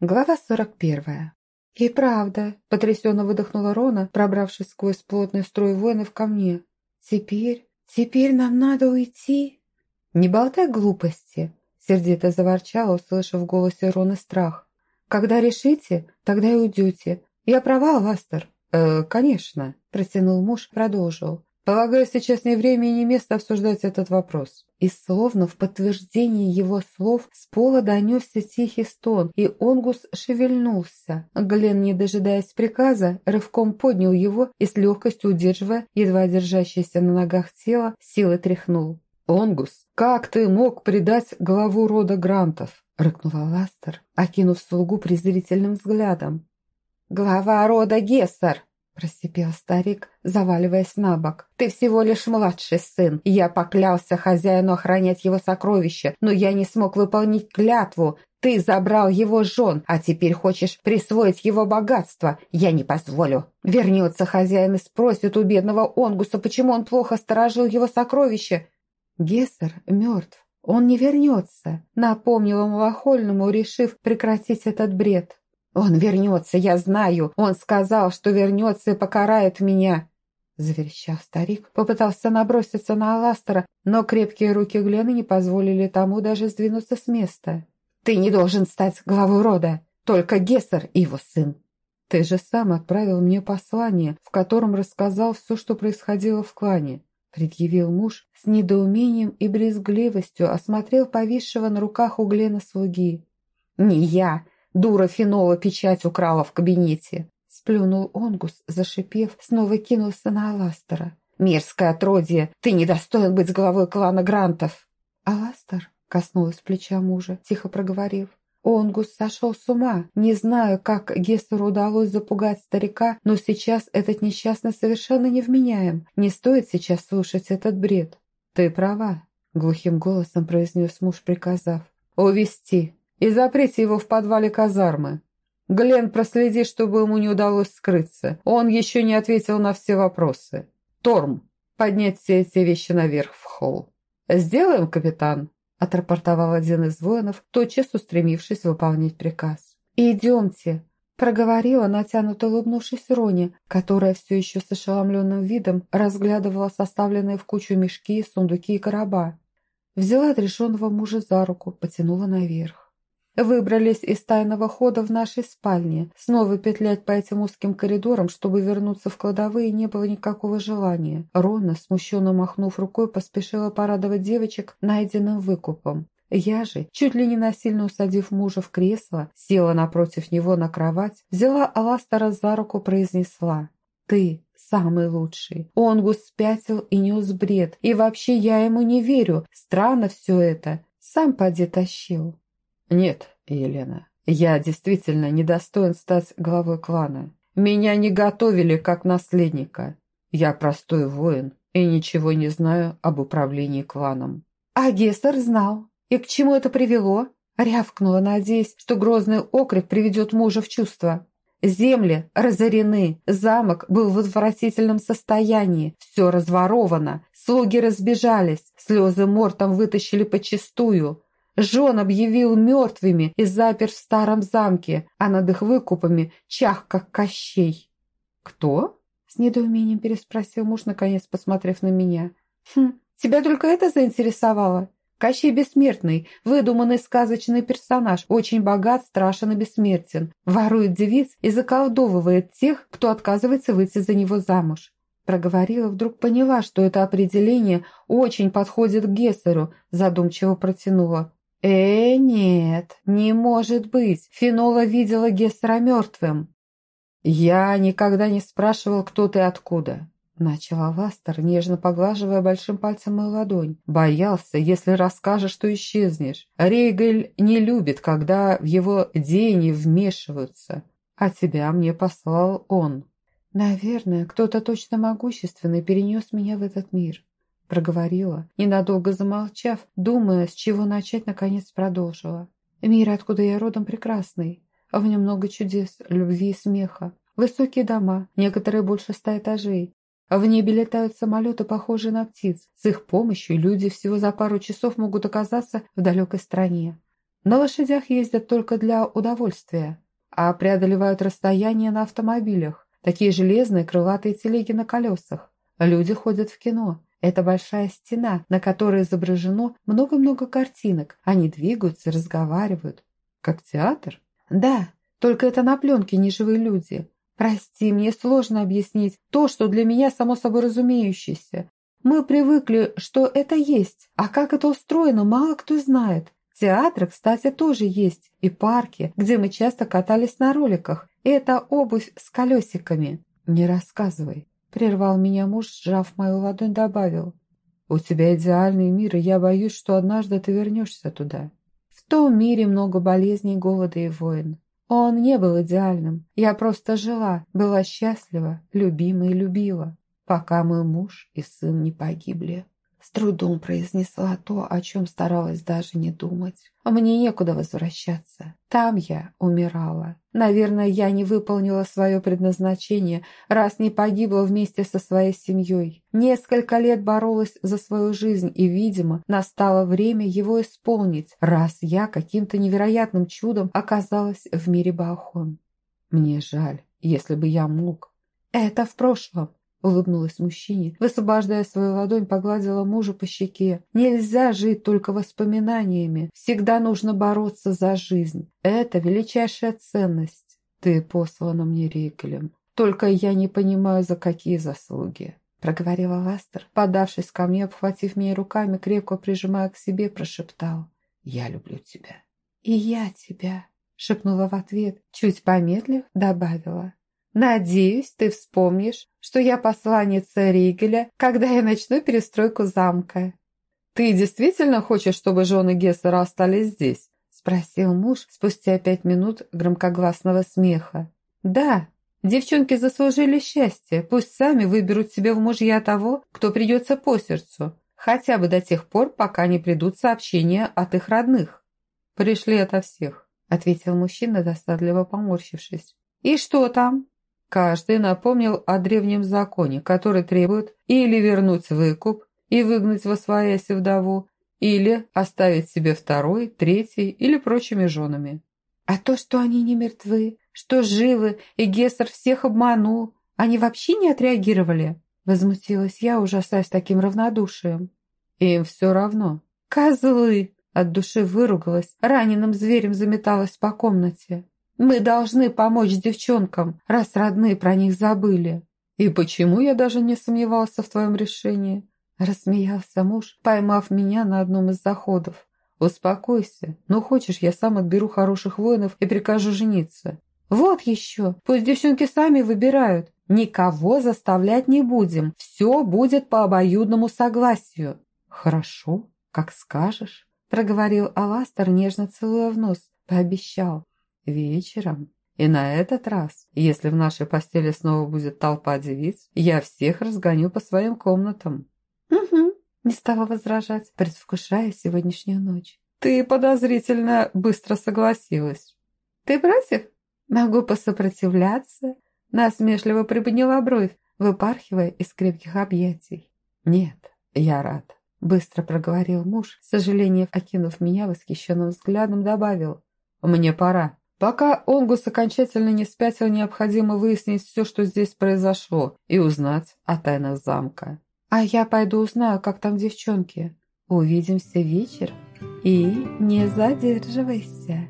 Глава сорок первая. «И правда», — потрясенно выдохнула Рона, пробравшись сквозь плотный строй воинов ко мне. «Теперь, теперь нам надо уйти?» «Не болтай глупости», — сердито заворчала, услышав в голосе Роны страх. «Когда решите, тогда и уйдете. Я права, Ластер?» «Э, конечно», — протянул муж, продолжил. Полагаю, сейчас не время и не место обсуждать этот вопрос. И словно в подтверждении его слов с пола донесся тихий стон, и Онгус шевельнулся. Глен, не дожидаясь приказа, рывком поднял его и с легкостью удерживая, едва держащееся на ногах тело, силой тряхнул. «Онгус, как ты мог предать главу рода Грантов?» — рыкнула Ластер, окинув слугу презрительным взглядом. «Глава рода Гессер!» Просипел старик, заваливаясь на бок. «Ты всего лишь младший сын. Я поклялся хозяину охранять его сокровища, но я не смог выполнить клятву. Ты забрал его жен, а теперь хочешь присвоить его богатство. Я не позволю. Вернется хозяин и спросит у бедного Онгуса, почему он плохо сторожил его сокровища». Гессер мертв. Он не вернется, напомнила Малахольному, решив прекратить этот бред. «Он вернется, я знаю. Он сказал, что вернется и покарает меня». Заверещав старик, попытался наброситься на Аластера, но крепкие руки Глены не позволили тому даже сдвинуться с места. «Ты не должен стать главой рода, только Гессер и его сын». «Ты же сам отправил мне послание, в котором рассказал все, что происходило в клане», предъявил муж с недоумением и брезгливостью, осмотрел повисшего на руках у Глена слуги. «Не я, Дура Фенола печать украла в кабинете. Сплюнул Онгус, зашипев, снова кинулся на Аластера. «Мерзкое отродье! Ты недостоин быть главой клана Грантов!» Аластер коснулась плеча мужа, тихо проговорив. Онгус сошел с ума. Не знаю, как Гессеру удалось запугать старика, но сейчас этот несчастный совершенно невменяем. Не стоит сейчас слушать этот бред. «Ты права», — глухим голосом произнес муж, приказав. «Увести и заприте его в подвале казармы. Глен, проследи, чтобы ему не удалось скрыться. Он еще не ответил на все вопросы. Торм, поднять все эти вещи наверх в холл. «Сделаем, капитан», — отрапортовал один из воинов, тотчас устремившись выполнять приказ. «Идемте», — проговорила, натянуто улыбнувшись Роне, которая все еще с ошеломленным видом разглядывала составленные в кучу мешки, сундуки и короба. Взяла отрешенного мужа за руку, потянула наверх. Выбрались из тайного хода в нашей спальне. Снова петлять по этим узким коридорам, чтобы вернуться в кладовые, не было никакого желания. Рона, смущенно махнув рукой, поспешила порадовать девочек найденным выкупом. Я же, чуть ли не насильно усадив мужа в кресло, села напротив него на кровать, взяла Аластера за руку, произнесла «Ты самый лучший. Онгус спятил и нес бред, и вообще я ему не верю. Странно все это. Сам поди тащил». «Нет, Елена, я действительно недостоин стать главой клана. Меня не готовили как наследника. Я простой воин и ничего не знаю об управлении кланом». «А Гессер знал. И к чему это привело?» Рявкнула, надеясь, что грозный окрик приведет мужа в чувство. Земли разорены, замок был в отвратительном состоянии, все разворовано, слуги разбежались, слезы мортом вытащили почистую, Жен объявил мертвыми и запер в старом замке, а над их выкупами чах, как Кощей. «Кто?» — с недоумением переспросил муж, наконец посмотрев на меня. «Хм, тебя только это заинтересовало?» Кощей Бессмертный, выдуманный сказочный персонаж, очень богат, страшен и бессмертен, ворует девиц и заколдовывает тех, кто отказывается выйти за него замуж. Проговорила, вдруг поняла, что это определение очень подходит к Гессеру, задумчиво протянула. «Э, нет, не может быть. Фенола видела Гессера мертвым». «Я никогда не спрашивал, кто ты откуда», — начал Авастер, нежно поглаживая большим пальцем мою ладонь. «Боялся, если расскажешь, что исчезнешь. Рейгель не любит, когда в его деяния вмешиваются. А тебя мне послал он». «Наверное, кто-то точно могущественный перенес меня в этот мир. Проговорила, ненадолго замолчав, думая, с чего начать, наконец продолжила. Мир, откуда я родом, прекрасный. В нем много чудес, любви и смеха. Высокие дома, некоторые больше ста этажей. В небе летают самолеты, похожие на птиц. С их помощью люди всего за пару часов могут оказаться в далекой стране. На лошадях ездят только для удовольствия, а преодолевают расстояние на автомобилях, такие железные крылатые телеги на колесах. Люди ходят в кино. Это большая стена, на которой изображено много-много картинок. Они двигаются, разговаривают. Как театр? Да, только это на пленке не живые люди. Прости, мне сложно объяснить то, что для меня само собой разумеющееся. Мы привыкли, что это есть, а как это устроено, мало кто знает. Театры, кстати, тоже есть, и парки, где мы часто катались на роликах. Это обувь с колесиками. Не рассказывай. Прервал меня муж, сжав мою ладонь, добавил. У тебя идеальный мир, и я боюсь, что однажды ты вернешься туда. В том мире много болезней, голода и войн. Он не был идеальным. Я просто жила, была счастлива, любима и любила, пока мой муж и сын не погибли. С трудом произнесла то, о чем старалась даже не думать. Мне некуда возвращаться. Там я умирала. Наверное, я не выполнила свое предназначение, раз не погибла вместе со своей семьей. Несколько лет боролась за свою жизнь, и, видимо, настало время его исполнить, раз я каким-то невероятным чудом оказалась в мире Баохон. Мне жаль, если бы я мог. Это в прошлом. Улыбнулась мужчине, высвобождая свою ладонь, погладила мужа по щеке. Нельзя жить только воспоминаниями. Всегда нужно бороться за жизнь. Это величайшая ценность. Ты послана мне Рикелем. Только я не понимаю, за какие заслуги. Проговорила Ластер, подавшись ко мне, обхватив меня руками, крепко прижимая к себе, прошептал. «Я люблю тебя». «И я тебя», — шепнула в ответ, чуть помедлив, добавила. Надеюсь, ты вспомнишь, что я посланница Ригеля, когда я начну перестройку замка». «Ты действительно хочешь, чтобы жены Гессера остались здесь?» – спросил муж спустя пять минут громкогласного смеха. «Да, девчонки заслужили счастье, пусть сами выберут себе в мужья того, кто придется по сердцу, хотя бы до тех пор, пока не придут сообщения от их родных». «Пришли ото всех», – ответил мужчина, досадливо поморщившись. «И что там?» Каждый напомнил о древнем законе, который требует или вернуть выкуп и выгнать во свояси вдову, или оставить себе второй, третий или прочими женами. А то, что они не мертвы, что живы, и Гессер всех обманул, они вообще не отреагировали? Возмутилась я, ужасаясь таким равнодушием. Им все равно. Козлы! От души выругалась, раненым зверем заметалась по комнате. Мы должны помочь девчонкам, раз родные про них забыли. И почему я даже не сомневался в твоем решении? Рассмеялся муж, поймав меня на одном из заходов. «Успокойся. Ну, хочешь, я сам отберу хороших воинов и прикажу жениться». «Вот еще. Пусть девчонки сами выбирают. Никого заставлять не будем. Все будет по обоюдному согласию». «Хорошо, как скажешь», — проговорил Аластер, нежно целуя в нос. Пообещал. Вечером. И на этот раз, если в нашей постели снова будет толпа девиц, я всех разгоню по своим комнатам». «Угу», — не стала возражать, предвкушая сегодняшнюю ночь. «Ты подозрительно быстро согласилась». «Ты против?» «Могу посопротивляться», — насмешливо приподняла бровь, выпархивая из крепких объятий. «Нет, я рад», — быстро проговорил муж, с сожалением окинув меня восхищенным взглядом, добавил. «Мне пора». Пока Онгус окончательно не спятил, необходимо выяснить все, что здесь произошло, и узнать о тайнах замка. А я пойду узнаю, как там девчонки. Увидимся вечером. И не задерживайся.